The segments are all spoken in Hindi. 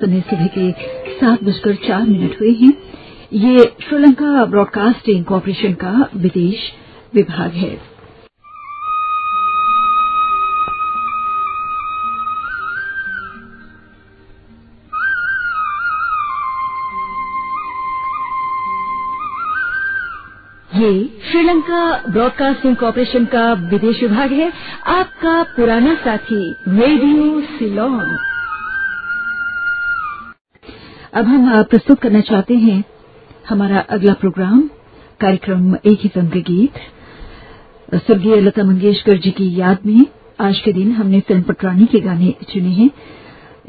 समय सुबह के सात बजकर चार मिनट हुए हैं। ये श्रीलंका ब्रॉडकास्टिंग कॉरपोरेशन का विदेश विभाग है। ये श्रीलंका ब्रॉडकास्टिंग कॉरपोरेशन का विदेश विभाग है। आपका पुराना साथी, रेडियो सिलोन। अब हम प्रस्तुत करना चाहते हैं हमारा अगला प्रोग्राम, कार्यक्रम एक ही फ़िल्म के गीत। स्वर्गीय लता मंगेशकर जी की याद में आज के दिन हमने फ़िल्म पटरानी के गाने चुने हैं।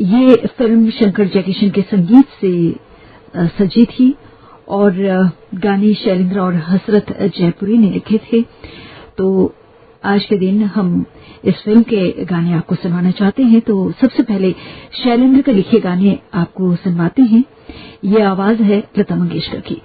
ये फ़िल्म शंकर जयकिशन के संगीत से सजी थी और गाने शैलेंद्र और हसरत जयपुरी ने लिखे थे। तो आज के दिन हम इस फ़िल्म के गाने आपको सुनवाना चाहते हैं तो सबसे पहले शैलेंद्र के लिखे गाने आपको सुनवाते हैं। ये आवाज़ है लता मंगेशकर की।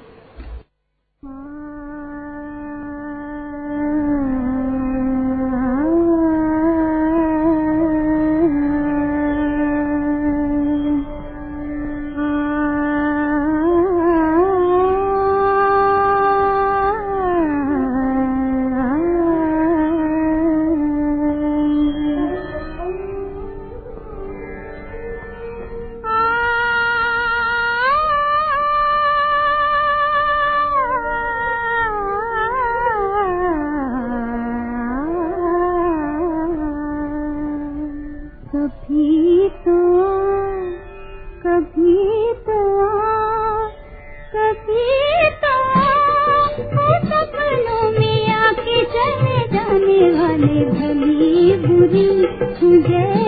भली बुरी तुझे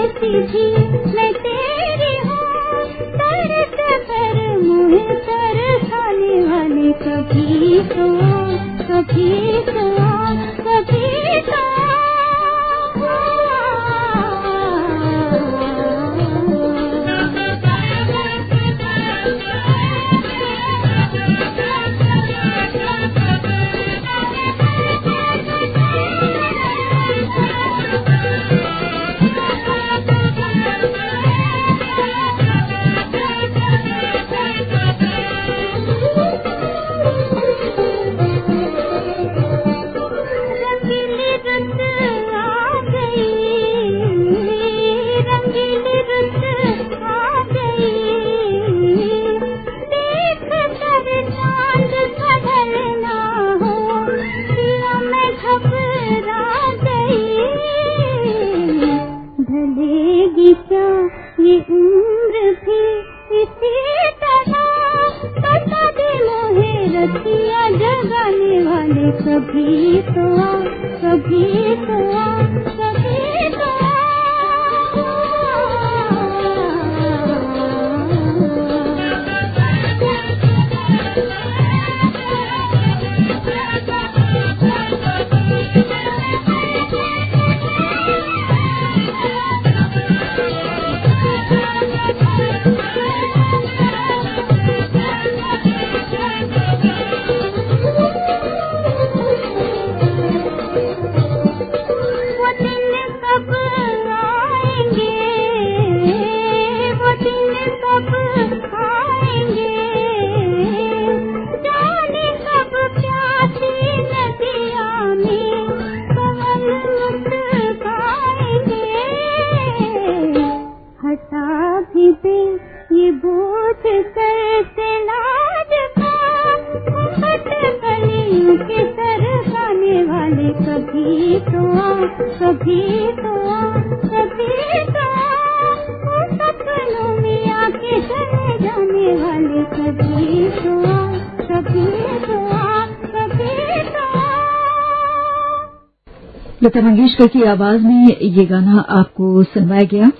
लता मंगेशकर की आवाज़ में ये गाना आपको सुनवाया गया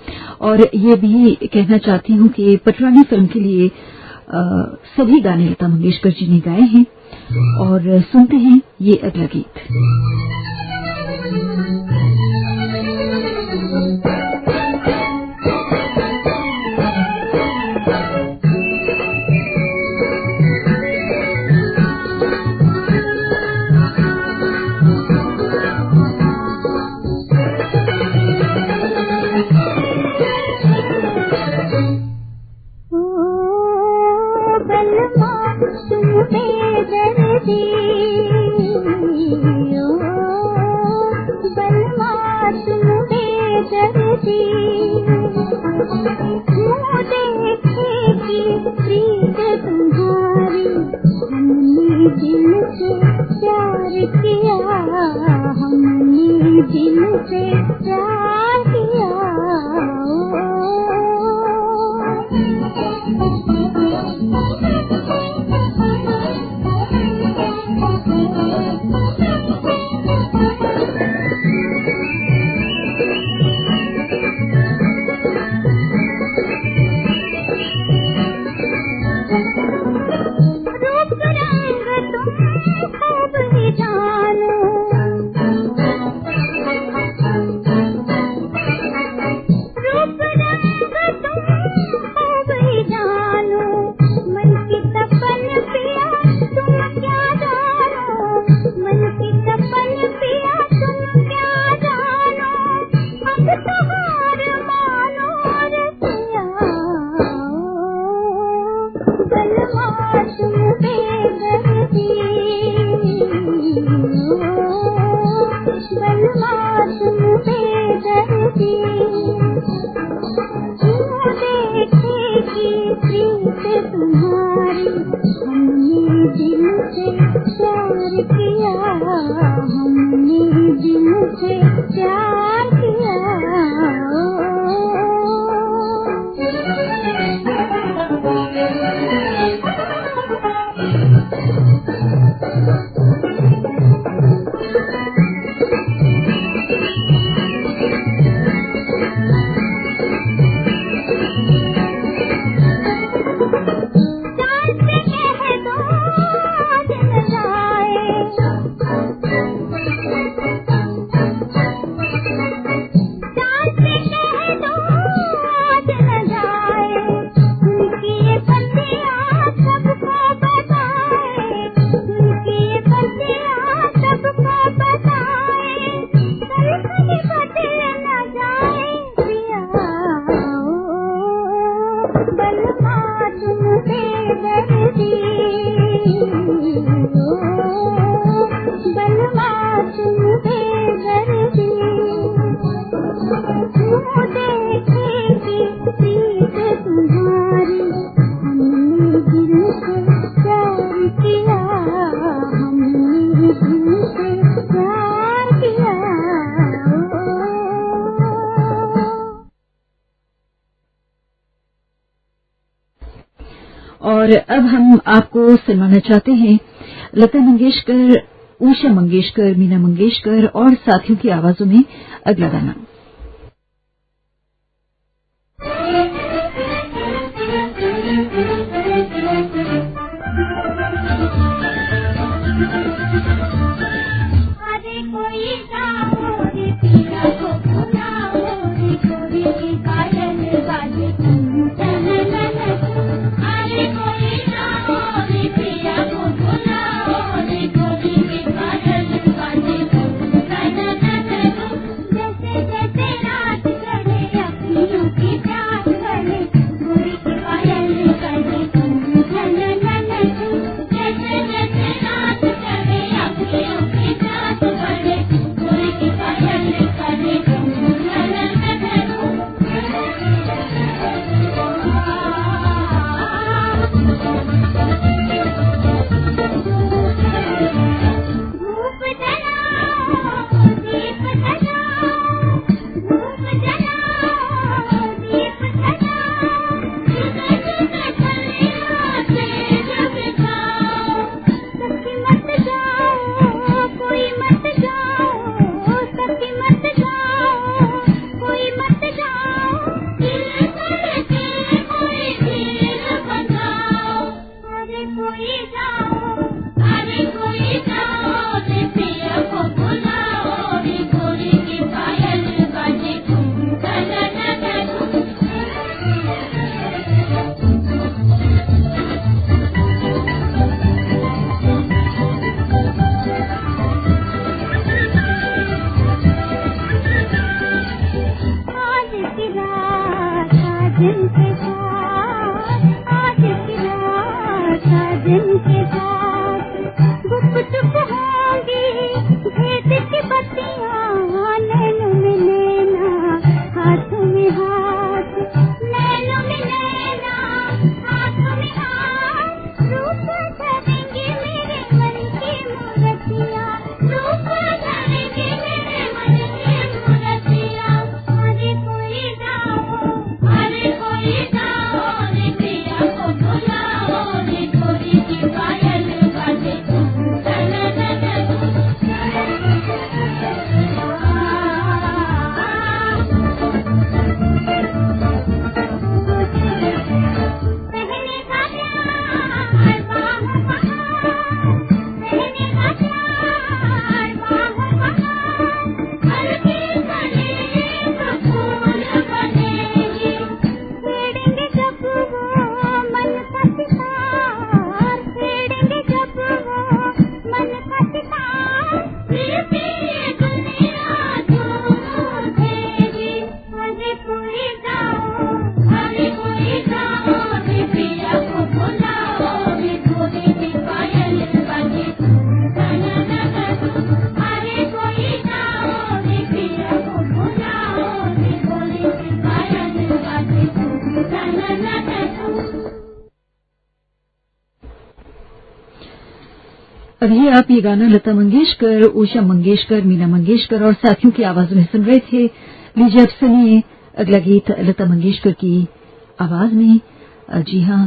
और ये भी कहना चाहती हूँ कि पटरानी फ़िल्म के लिए आ, सभी गाने लता मंगेशकर जी ने गाए हैं और सुनते हैं ये अगला गीत। और अब हम आपको सुनाना चाहते हैं। लता मंगेशकर उषा मंगेशकर मीना मंगेशकर और साथियों की आवाजों में अगला गाना। अभी आप ये गाना लता मंगेशकर ऊषा मंगेशकर, मीना मंगेशकर और साथियों की आवाज़ में सुन रहे थे। लीजिए अब सुनिए अगला गीत लता मंगेशकर की आवाज़ में। जी हाँ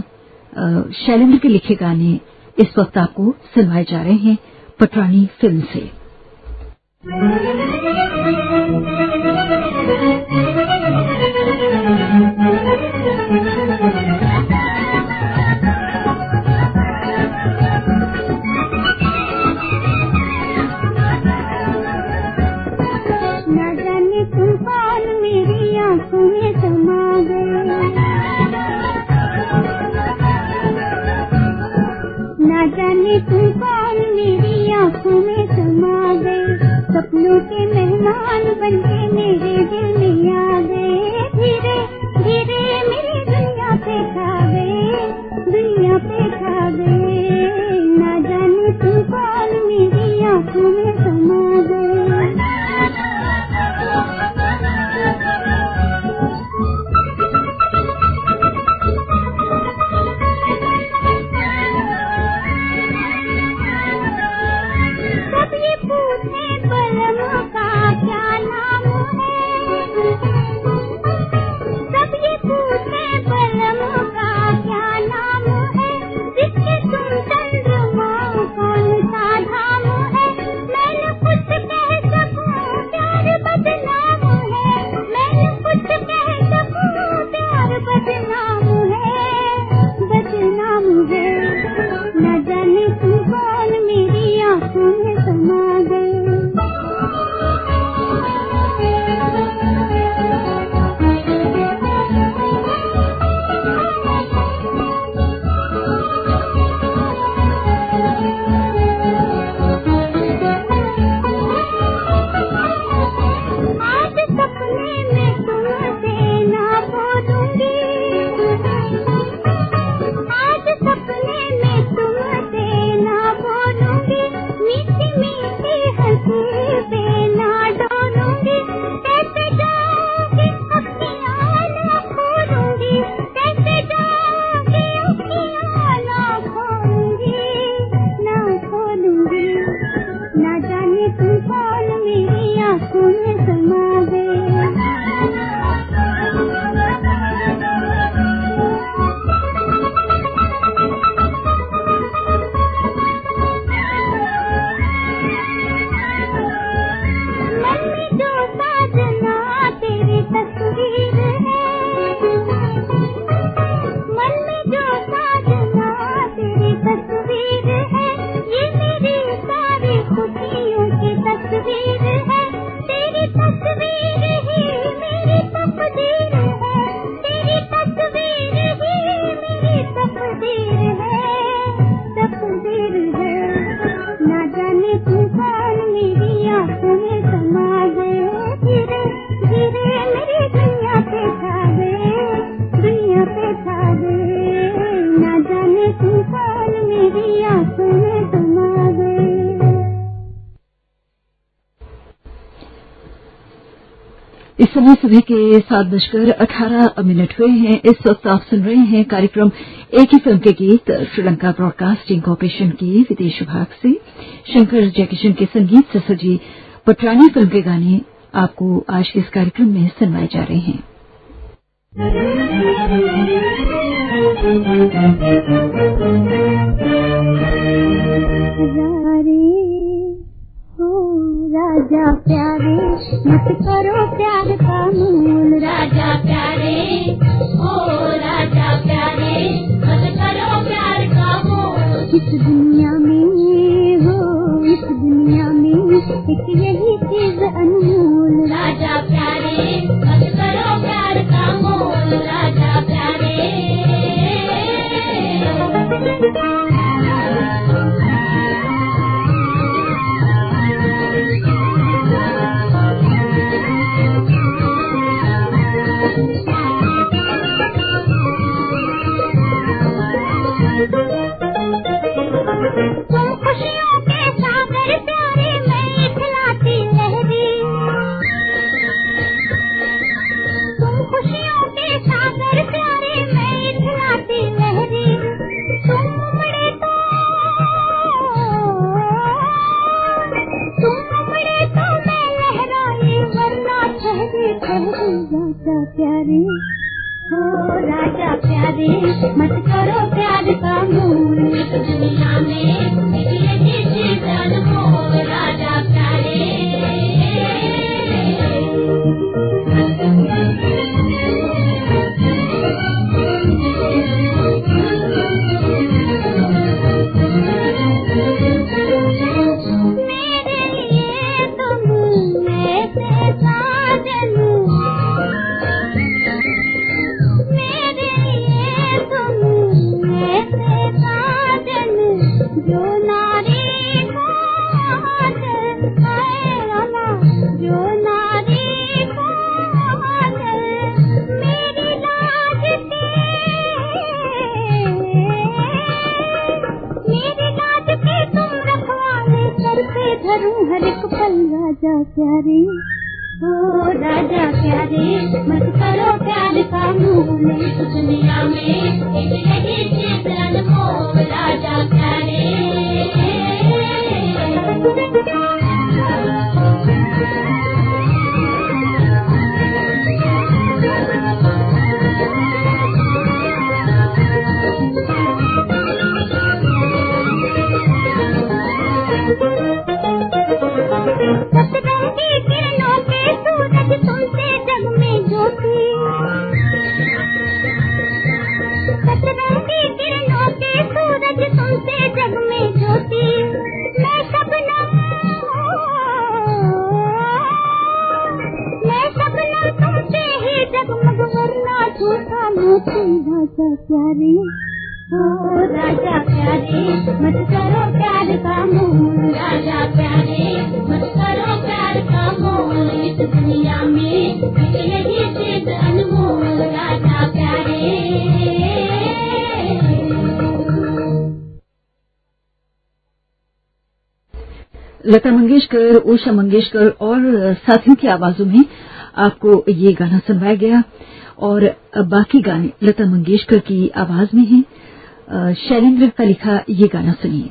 शैलेंद्र के लिखे गाने इस वक्त आपको सुनवाए जा रहे हैं पटरानी फ़िल्म से। समय सुबह के सात बजकर अठारह मिनट हुए हैं। इस वक्त आप सुन रहे हैं कार्यक्रम एक ही फ़िल्म के गीत, श्रीलंका ब्रॉडकास्टिंग कॉरपोरेशन के विदेश विभाग से। शंकर जयकिशन के संगीत से सजी पटरानी फ़िल्म के गाने आपको आज के इस कार्यक्रम में सुनवाए जा रहे हैं। राजा प्यारे, मत करो प्यार का मूल। राजा प्यारे, ओ राजा प्यारे, मत करो प्यार का मूल। इस दुनिया में हो, इस दुनिया में एक यही चीज़ अनमोल। राजा प्यारे लता मंगेशकर ऊषा मंगेशकर और साथियों की आवाजों में आपको ये गाना सुनवाया गया और बाकी गाने लता मंगेशकर की आवाज़ में हैं। शैलेंद्र का लिखा ये गाना सुनिए।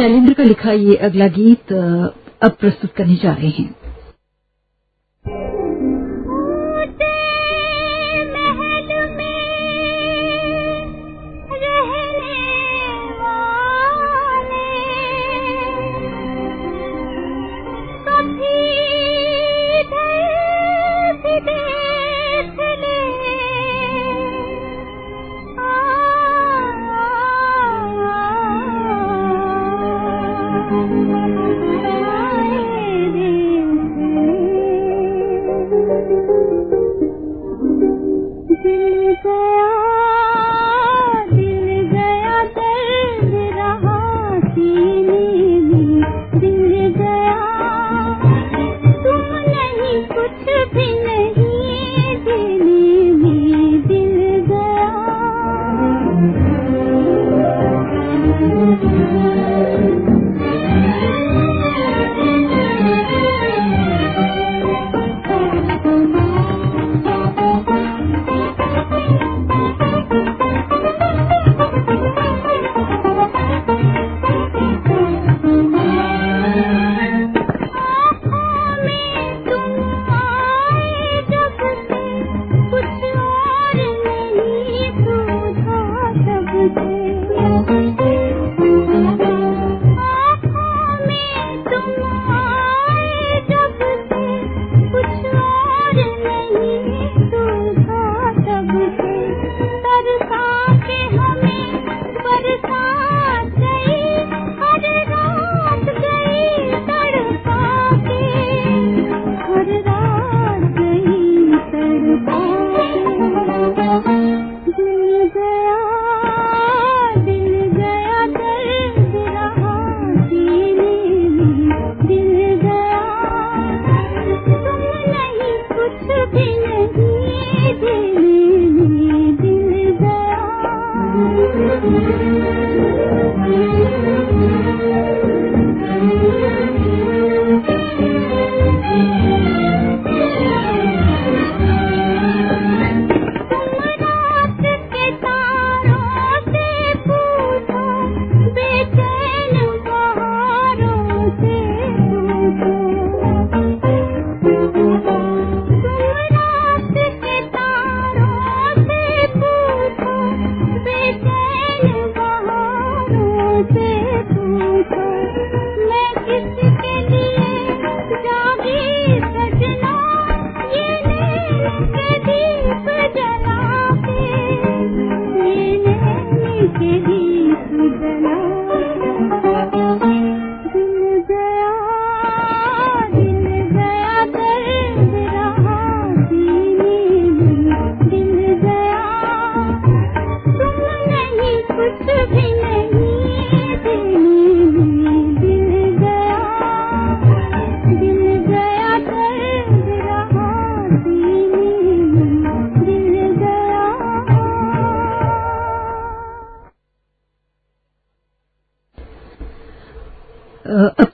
शैलेंद्र का लिखा ये अगला गीत अब प्रस्तुत करने जा रहे हैं।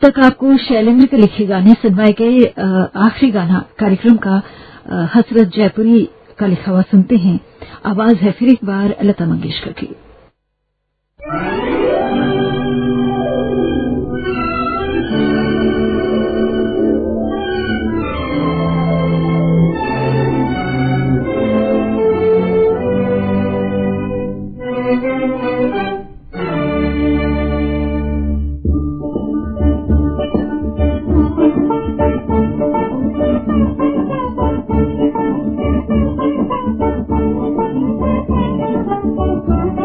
तक आपको शैलेंद्र के लिखे गाने सुनवाए गए आखिरी गाना कार्यक्रम का हसरत जयपुरी का लिखा हुआ सुनते हैं। आवाज़ है फिर एक बार लता मंगेशकर की।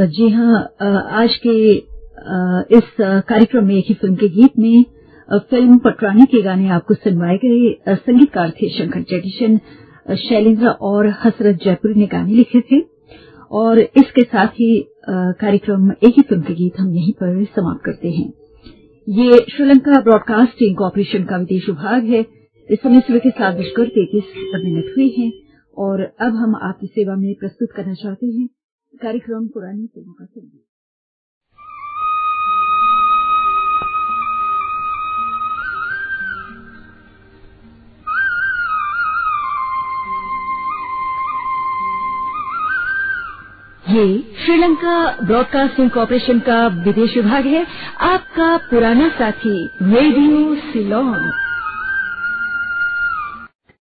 जी हाँ आज के इस कार्यक्रम में एक ही फ़िल्म के गीत में फ़िल्म पटरानी के गाने आपको सुनवाए गए संगीतकार थे शंकर जयकिशन शैलेंद्र और हसरत जयपुरी ने गाने लिखे थे। और इसके साथ ही कार्यक्रम एक ही फ़िल्म के गीत हम यहीं पर समाप्त करते हैं। ये श्रीलंका ब्रॉडकास्टिंग कॉरपोरेशन का विदेश विभाग है। इस समय सुबह के सात बजकर तैतीस मिनट हुए हैं। और अब हम आपकी सेवा में प्रस्तुत करना चाहते हैं। कार्यक्रम पुरानी फ़िल्मों का संगीत। ये श्रीलंका ब्रॉडकास्टिंग कॉरपोरेशन का विदेश विभाग है। आपका पुराना साथी रेडियो सिलोन।